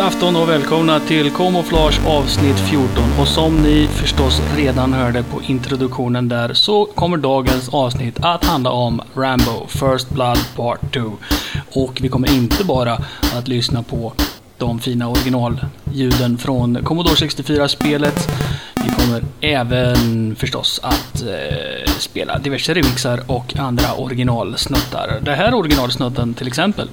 God afton och välkomna till Camouflage avsnitt 14. Och som ni förstås redan hörde på introduktionen där så kommer dagens avsnitt att handla om Rambo First Blood Part 2. Och vi kommer inte bara att lyssna på de fina originalljuden från Commodore 64-spelet. Vi kommer även förstås att eh, spela diverse remixar och andra originalsnuttar. Det här originalsnutten till exempel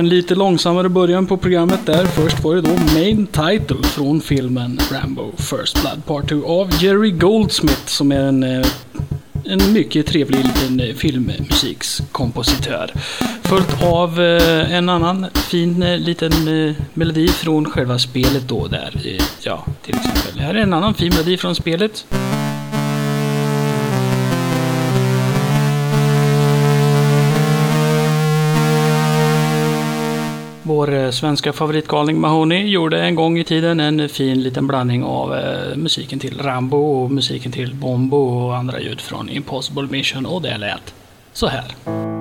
En lite långsammare början på programmet där. Först var det då Main Title från filmen Rambo First Blood Part 2 av Jerry Goldsmith som är en, eh, en mycket trevlig liten eh, filmmusikskompositör. Följt av eh, en annan fin liten melodi från själva spelet då där. Ja, till exempel. Här är en annan fin melodi från spelet. Vår eh, svenska favoritgalning Mahoney gjorde en gång i tiden en fin liten blandning av eh, musiken till Rambo och musiken till Bombo och andra ljud från Impossible Mission och det lät så här.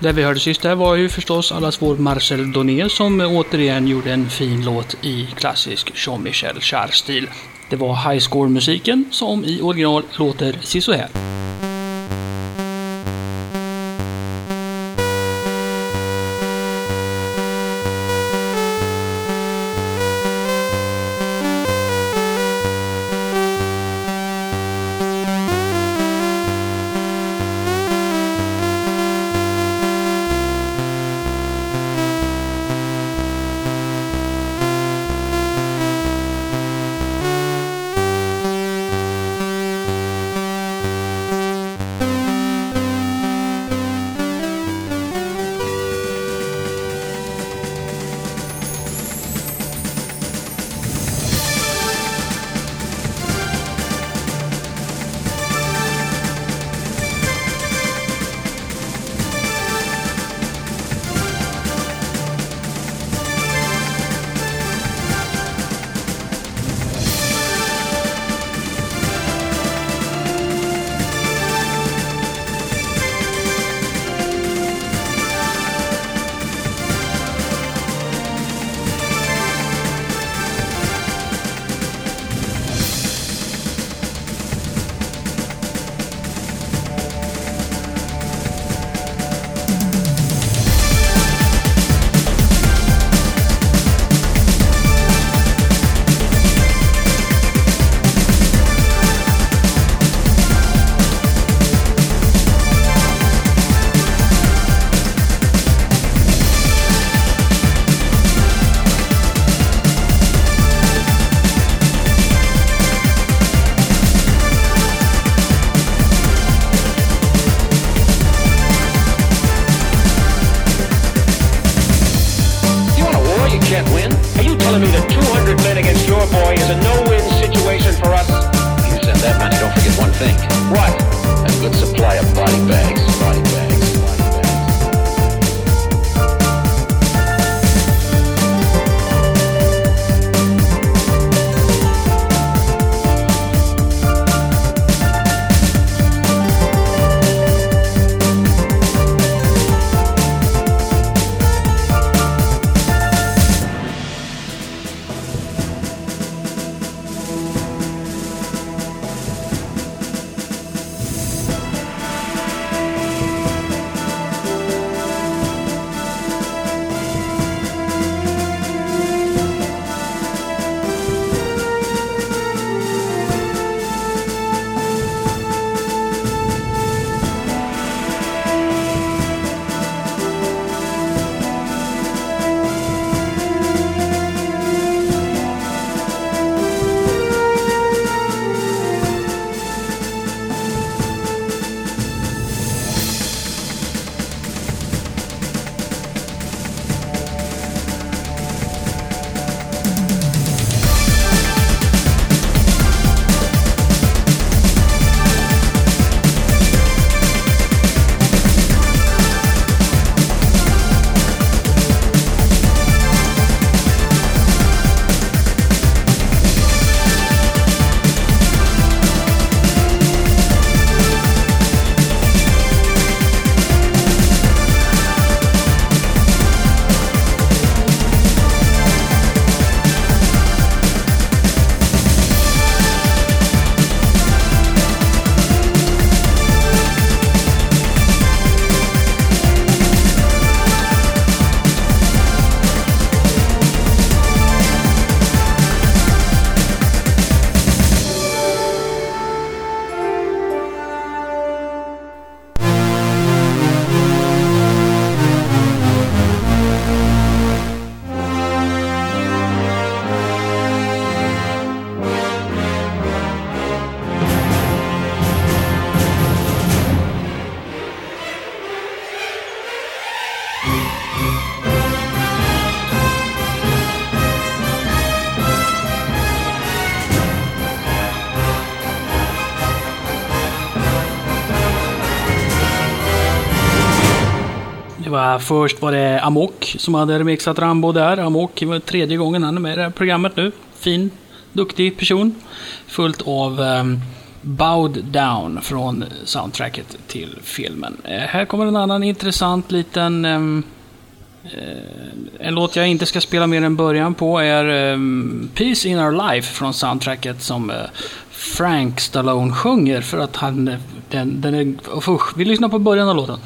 Det vi hörde sist där var ju förstås allas vår Marcel Doné som återigen gjorde en fin låt i klassisk Jean-Michel Jarre-stil. Det var highscore-musiken som i original låter så här. Först var det Amok som hade remixat Rambo där. Amok var tredje gången han är med i det här programmet nu. Fin, duktig person. Fullt av um, Bowed Down från soundtracket till filmen. Uh, här kommer en annan intressant liten... um, en låt jag inte ska spela mer än början på är um, Peace in Our Life från soundtracket som uh, Frank Stallone sjunger för att han... Den, den är... Usch, vi lyssnar på början av låten.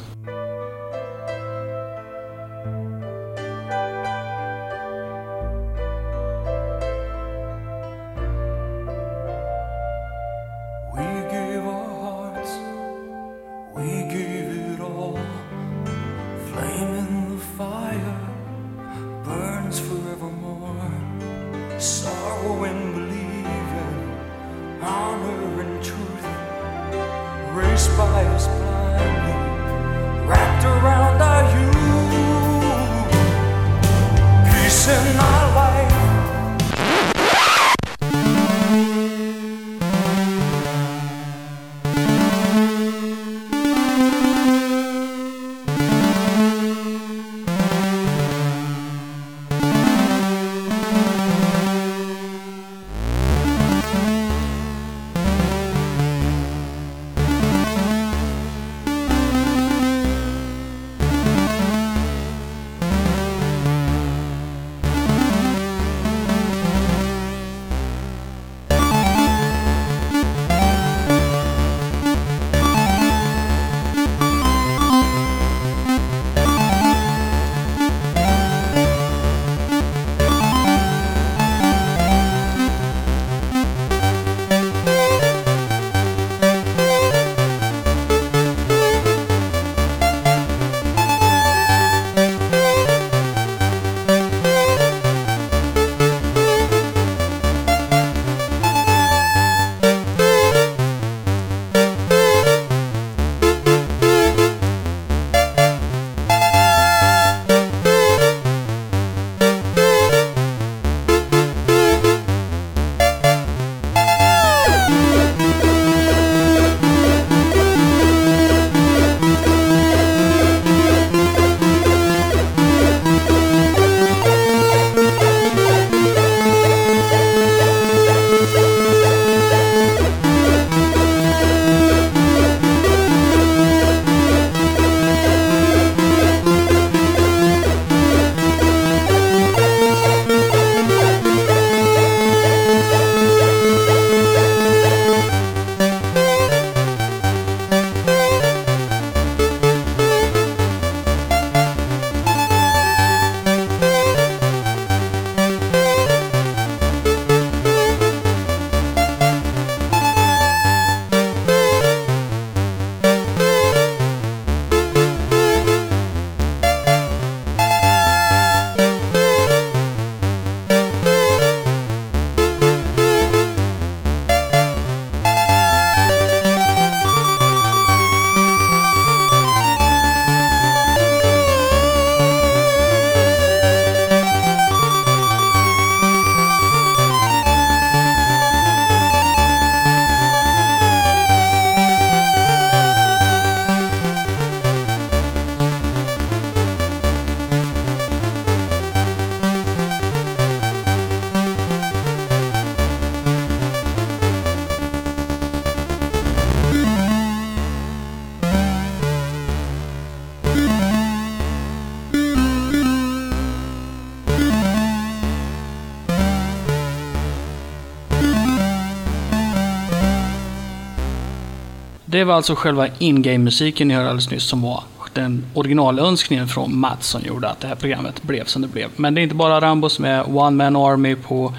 Det var alltså själva in-game-musiken ni hörde alldeles nyss som var den originalönskningen från Mats som gjorde att det här programmet blev som det blev. Men det är inte bara Rambo som är One Man Army på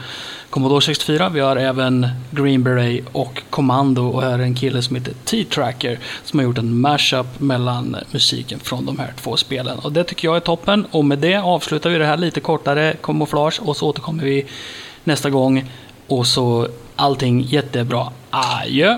Commodore 64. Vi har även Green Beret och Commando och här är en kille som heter T-Tracker som har gjort en mashup mellan musiken från de här två spelen. Och det tycker jag är toppen. Och med det avslutar vi det här lite kortare kamouflage och så återkommer vi nästa gång. Och så allting jättebra. Adjö!